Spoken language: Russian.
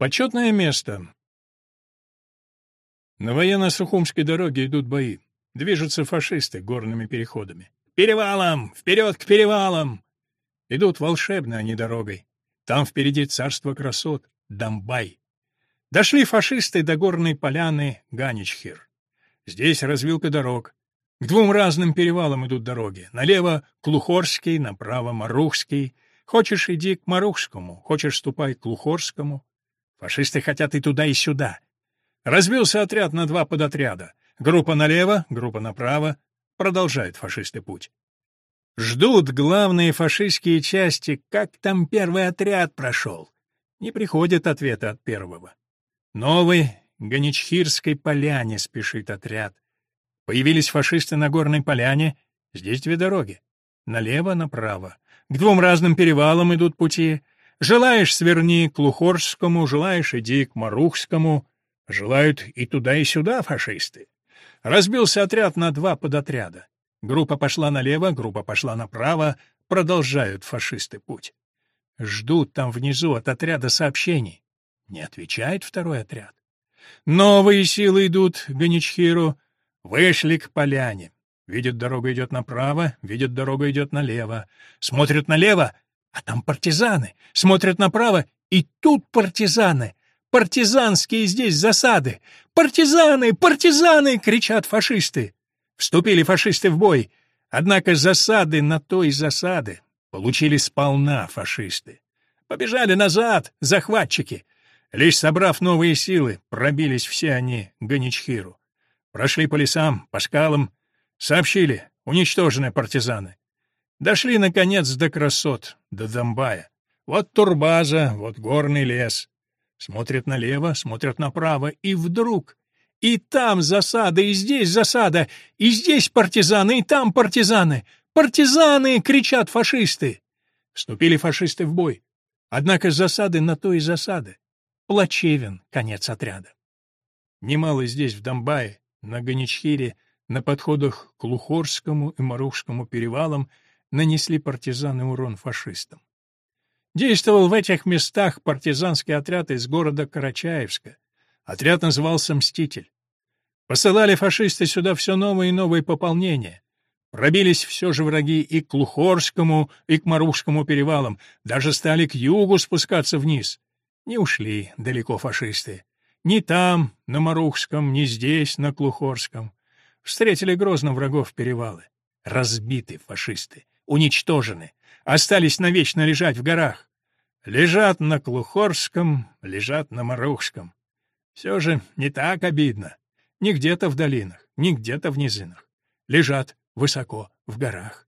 Почетное место. На военно-сухумской дороге идут бои. Движутся фашисты горными переходами. «Перевалом! Вперед к перевалам!» Идут волшебно они дорогой. Там впереди царство красот — Дамбай. Дошли фашисты до горной поляны Ганичхир. Здесь развилка дорог. К двум разным перевалам идут дороги. Налево — Клухорский, направо — Марухский. Хочешь — иди к Марухскому, хочешь — ступай к Клухорскому. Фашисты хотят и туда, и сюда. Разбился отряд на два подотряда. Группа налево, группа направо. Продолжают фашисты путь. Ждут главные фашистские части, как там первый отряд прошел. Не приходит ответа от первого. Новый Ганичхирской поляне спешит отряд. Появились фашисты на горной поляне. Здесь две дороги. Налево, направо. К двум разным перевалам идут пути. Желаешь — сверни к Лухорскому, желаешь — иди к Марухскому. Желают и туда, и сюда фашисты. Разбился отряд на два подотряда. Группа пошла налево, группа пошла направо. Продолжают фашисты путь. Ждут там внизу от отряда сообщений. Не отвечает второй отряд. Новые силы идут к Ганичхиру. Вышли к поляне. Видят, дорога идет направо, видят, дорога идет налево. Смотрят налево, а там партизаны. Смотрят направо, и тут партизаны. Партизанские здесь засады. Партизаны, партизаны, кричат фашисты. Вступили фашисты в бой. Однако засады на той засады получили сполна фашисты. Побежали назад захватчики. Лишь собрав новые силы, пробились все они к Ганичхиру. Прошли по лесам, по скалам, сообщили, уничтожены партизаны. Дошли, наконец, до красот, до Домбая. Вот турбаза, вот горный лес. Смотрят налево, смотрят направо, и вдруг... И там засада, и здесь засада, и здесь партизаны, и там партизаны. «Партизаны!» — кричат фашисты. Вступили фашисты в бой. Однако засады на то и засады. Плачевен конец отряда. Немало здесь, в Донбае, на Ганичхире, на подходах к Лухорскому и Марухскому перевалам нанесли партизаны урон фашистам. Действовал в этих местах партизанский отряд из города Карачаевска. Отряд назывался «Мститель». Посылали фашисты сюда все новые и новые пополнения. Пробились все же враги и к Лухорскому, и к Марухскому перевалам, даже стали к югу спускаться вниз. Не ушли далеко фашисты. Ни там, на Марухском, ни здесь, на Клухорском. Встретили грозно врагов перевалы. Разбиты фашисты, уничтожены, остались навечно лежать в горах. Лежат на Клухорском, лежат на Марухском. Все же не так обидно. Ни где-то в долинах, ни где-то в низинах. Лежат высоко в горах.